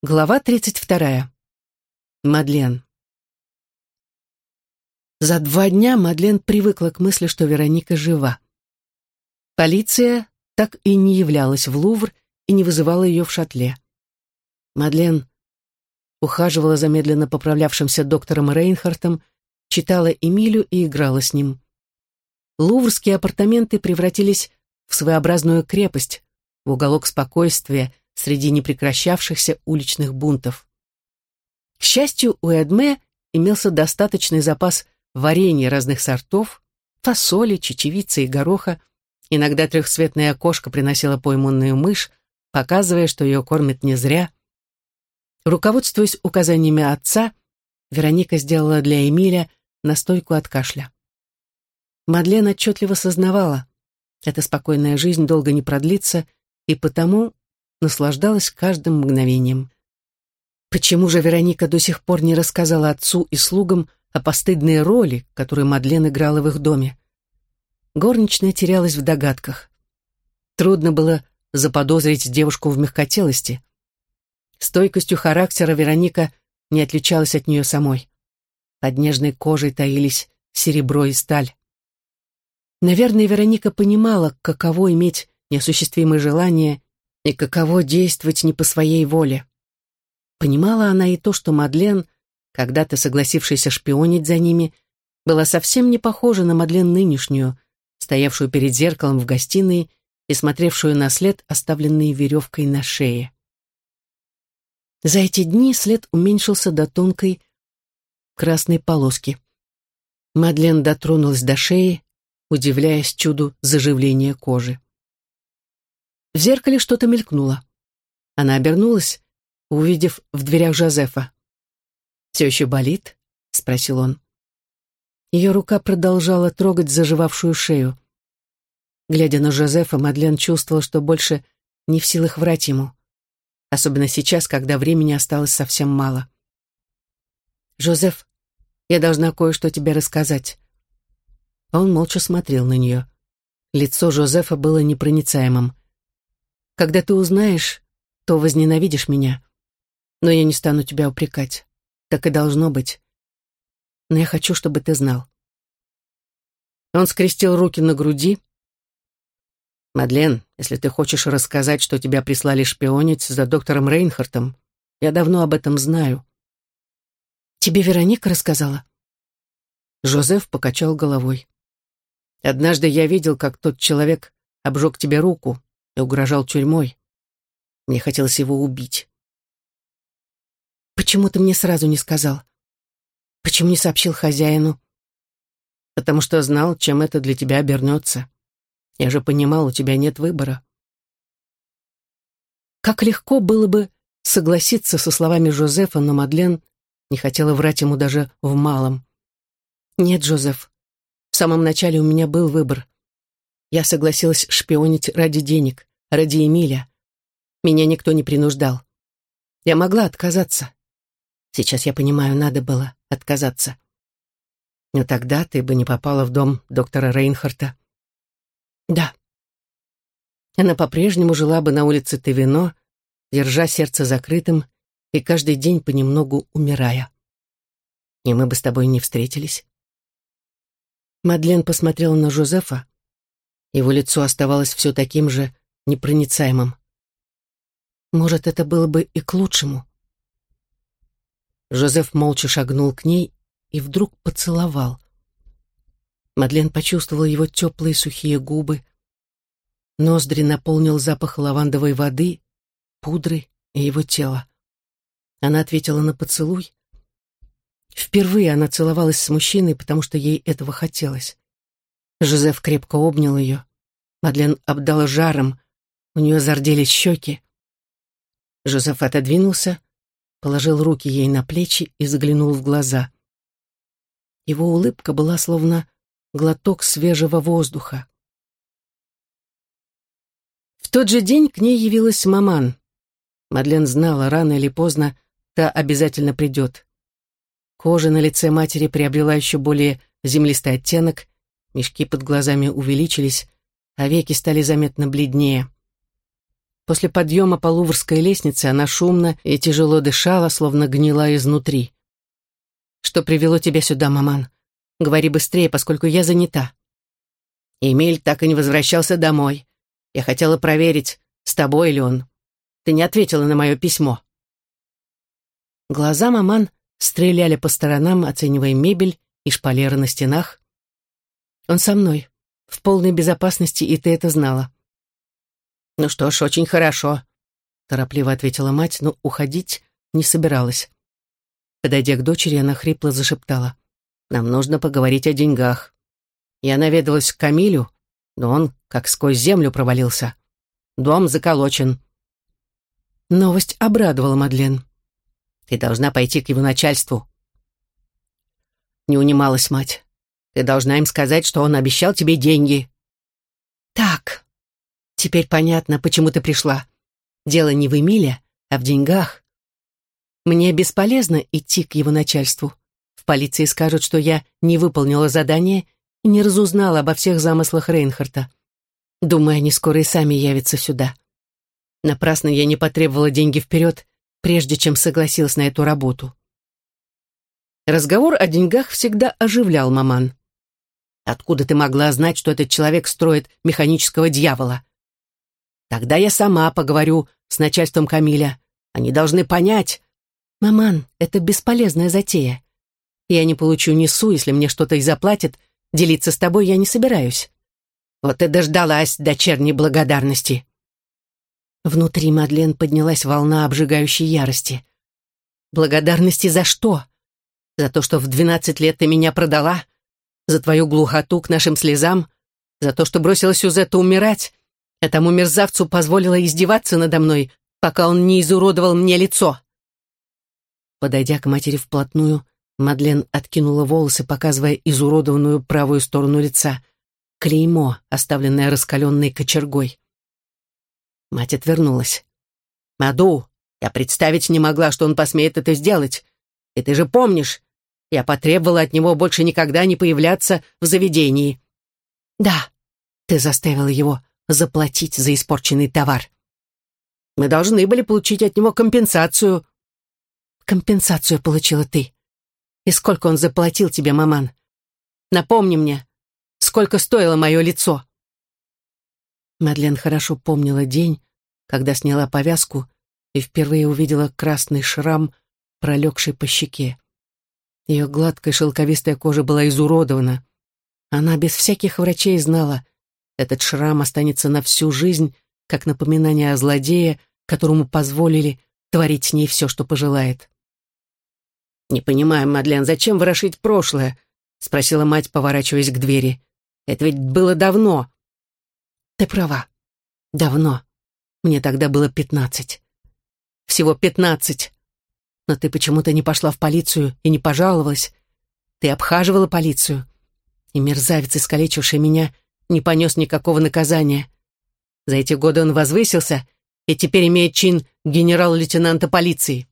Глава 32. Мадлен. За два дня Мадлен привыкла к мысли, что Вероника жива. Полиция так и не являлась в Лувр и не вызывала ее в шатле. Мадлен ухаживала за медленно поправлявшимся доктором Рейнхартом, читала Эмилю и играла с ним. Луврские апартаменты превратились в своеобразную крепость, в уголок спокойствия, среди непрекращавшихся уличных бунтов. К счастью, у Эдме имелся достаточный запас варенья разных сортов, фасоли, чечевицы и гороха. Иногда трехцветная окошко приносила пойманную мышь, показывая, что ее кормят не зря. Руководствуясь указаниями отца, Вероника сделала для Эмиля настойку от кашля. Мадлен отчетливо сознавала, эта спокойная жизнь долго не продлится, и потому наслаждалась каждым мгновением. Почему же Вероника до сих пор не рассказала отцу и слугам о постыдной роли, которую Мадлен играла в их доме? Горничная терялась в догадках. Трудно было заподозрить девушку в мягкотелости. Стойкостью характера Вероника не отличалась от нее самой. Под нежной кожей таились серебро и сталь. Наверное, Вероника понимала, каково иметь неосуществимые желания и каково действовать не по своей воле. Понимала она и то, что Мадлен, когда-то согласившаяся шпионить за ними, была совсем не похожа на Мадлен нынешнюю, стоявшую перед зеркалом в гостиной и смотревшую на след, оставленный веревкой на шее. За эти дни след уменьшился до тонкой красной полоски. Мадлен дотронулась до шеи, удивляясь чуду заживления кожи. В зеркале что-то мелькнуло. Она обернулась, увидев в дверях Жозефа. «Все еще болит?» — спросил он. Ее рука продолжала трогать заживавшую шею. Глядя на Жозефа, Мадлен чувствовала, что больше не в силах врать ему. Особенно сейчас, когда времени осталось совсем мало. «Жозеф, я должна кое-что тебе рассказать». Он молча смотрел на нее. Лицо Жозефа было непроницаемым. Когда ты узнаешь, то возненавидишь меня. Но я не стану тебя упрекать. Так и должно быть. Но я хочу, чтобы ты знал. Он скрестил руки на груди. «Мадлен, если ты хочешь рассказать, что тебя прислали шпионить за доктором Рейнхартом, я давно об этом знаю». «Тебе Вероника рассказала?» Жозеф покачал головой. «Однажды я видел, как тот человек обжег тебе руку, и угрожал тюрьмой. Мне хотелось его убить. «Почему ты мне сразу не сказал? Почему не сообщил хозяину?» «Потому что знал, чем это для тебя обернется. Я же понимал, у тебя нет выбора». Как легко было бы согласиться со словами Жозефа, но Мадлен не хотела врать ему даже в малом. «Нет, Жозеф, в самом начале у меня был выбор. Я согласилась шпионить ради денег ради Эмиля. Меня никто не принуждал. Я могла отказаться. Сейчас я понимаю, надо было отказаться. Но тогда ты бы не попала в дом доктора Рейнхарта. Да. Она по-прежнему жила бы на улице Тевино, держа сердце закрытым и каждый день понемногу умирая. И мы бы с тобой не встретились. Мадлен посмотрела на Жозефа. Его лицо оставалось все таким же, непроницаемым. Может, это было бы и к лучшему. Жозеф молча шагнул к ней и вдруг поцеловал. Мадлен почувствовала его теплые сухие губы. Ноздри наполнил запах лавандовой воды, пудры и его тела. Она ответила на поцелуй. Впервые она целовалась с мужчиной, потому что ей этого хотелось. Жозеф крепко обнял ее. Мадлен обдала жаром, у нее зарделись щеки. Жозеф отодвинулся, положил руки ей на плечи и заглянул в глаза. Его улыбка была словно глоток свежего воздуха. В тот же день к ней явилась маман. Мадлен знала, рано или поздно та обязательно придет. Кожа на лице матери приобрела еще более землистый оттенок, мешки под глазами увеличились, а веки стали заметно бледнее. После подъема по Луврской лестнице она шумно и тяжело дышала, словно гнила изнутри. «Что привело тебя сюда, маман? Говори быстрее, поскольку я занята». Эмиль так и не возвращался домой. Я хотела проверить, с тобой ли он. Ты не ответила на мое письмо. Глаза маман стреляли по сторонам, оценивая мебель и шпалеры на стенах. Он со мной, в полной безопасности, и ты это знала. «Ну что ж, очень хорошо», — торопливо ответила мать, но уходить не собиралась. Подойдя к дочери, она хрипло зашептала. «Нам нужно поговорить о деньгах». Я наведалась к Камилю, но он как сквозь землю провалился. Дом заколочен. Новость обрадовала Мадлен. «Ты должна пойти к его начальству». Не унималась мать. «Ты должна им сказать, что он обещал тебе деньги». «Так», Теперь понятно, почему ты пришла. Дело не в Эмиле, а в деньгах. Мне бесполезно идти к его начальству. В полиции скажут, что я не выполнила задание и не разузнала обо всех замыслах Рейнхарта. Думаю, они скоро и сами явятся сюда. Напрасно я не потребовала деньги вперед, прежде чем согласилась на эту работу. Разговор о деньгах всегда оживлял маман. «Откуда ты могла знать, что этот человек строит механического дьявола?» Тогда я сама поговорю с начальством Камиля. Они должны понять. Маман, это бесполезная затея. Я не получу несу, если мне что-то и заплатят. Делиться с тобой я не собираюсь. Вот и дождалась дочерней благодарности. Внутри Мадлен поднялась волна обжигающей ярости. Благодарности за что? За то, что в двенадцать лет ты меня продала? За твою глухоту к нашим слезам? За то, что бросила Сюзетту умирать? Этому мерзавцу позволила издеваться надо мной, пока он не изуродовал мне лицо. Подойдя к матери вплотную, Мадлен откинула волосы, показывая изуродованную правую сторону лица. Клеймо, оставленное раскаленной кочергой. Мать отвернулась. «Маду, я представить не могла, что он посмеет это сделать. И ты же помнишь, я потребовала от него больше никогда не появляться в заведении». «Да, ты заставила его заплатить за испорченный товар. Мы должны были получить от него компенсацию. Компенсацию получила ты. И сколько он заплатил тебе, маман? Напомни мне, сколько стоило мое лицо. Мадлен хорошо помнила день, когда сняла повязку и впервые увидела красный шрам, пролегший по щеке. Ее гладкая шелковистая кожа была изуродована. Она без всяких врачей знала, этот шрам останется на всю жизнь, как напоминание о злодее, которому позволили творить с ней все, что пожелает. «Не понимаю, Мадлен, зачем ворошить прошлое?» — спросила мать, поворачиваясь к двери. «Это ведь было давно». «Ты права. Давно. Мне тогда было пятнадцать. Всего пятнадцать. Но ты почему-то не пошла в полицию и не пожаловалась. Ты обхаживала полицию. И мерзавец, искалечивший меня, не понес никакого наказания. За эти годы он возвысился и теперь имеет чин генерал-лейтенанта полиции.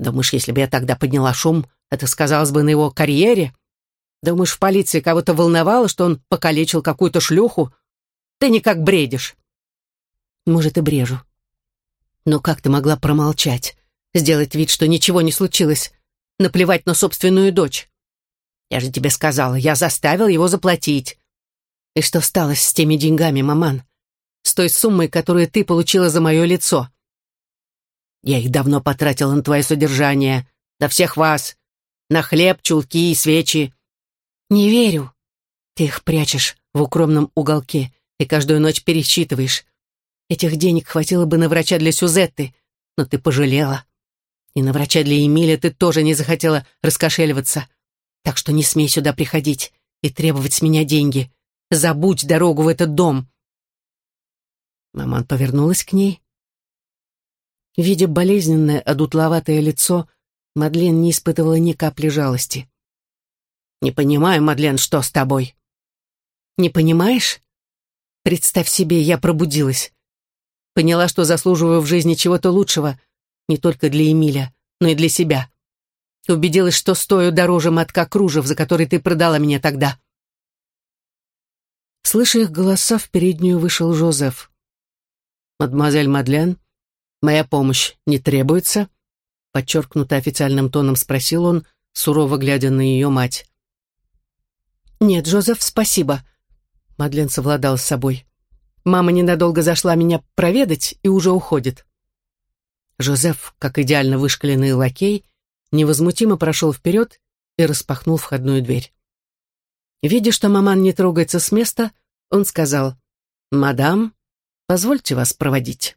Думаешь, если бы я тогда подняла шум, это сказалось бы на его карьере? Думаешь, в полиции кого-то волновало, что он покалечил какую-то шлюху? Ты никак бредишь. Может, и брежу. Но как ты могла промолчать? Сделать вид, что ничего не случилось? Наплевать на собственную дочь? Я же тебе сказала, я заставил его заплатить. И что стало с теми деньгами, маман? С той суммой, которую ты получила за мое лицо? Я их давно потратила на твое содержание, на всех вас, на хлеб, чулки и свечи. Не верю. Ты их прячешь в укромном уголке и каждую ночь пересчитываешь. Этих денег хватило бы на врача для Сюзетты, но ты пожалела. И на врача для Эмиля ты тоже не захотела раскошеливаться. Так что не смей сюда приходить и требовать с меня деньги. Забудь дорогу в этот дом!» Маман повернулась к ней. Видя болезненное, одутловатое лицо, Мадлен не испытывала ни капли жалости. «Не понимаю, Мадлен, что с тобой?» «Не понимаешь? Представь себе, я пробудилась. Поняла, что заслуживаю в жизни чего-то лучшего, не только для Эмиля, но и для себя. Убедилась, что стою дороже мотка кружев, за который ты продала меня тогда. Слыша их голоса, в переднюю вышел Жозеф. Мадемуазель Мадлен, моя помощь не требуется?» Подчеркнуто официальным тоном спросил он, сурово глядя на ее мать. «Нет, Джозеф, спасибо», — Мадлен совладал с собой. «Мама ненадолго зашла меня проведать и уже уходит». Жозеф, как идеально вышкаленный лакей, невозмутимо прошел вперед и распахнул входную дверь. Видя, что маман не трогается с места, он сказал, «Мадам, позвольте вас проводить».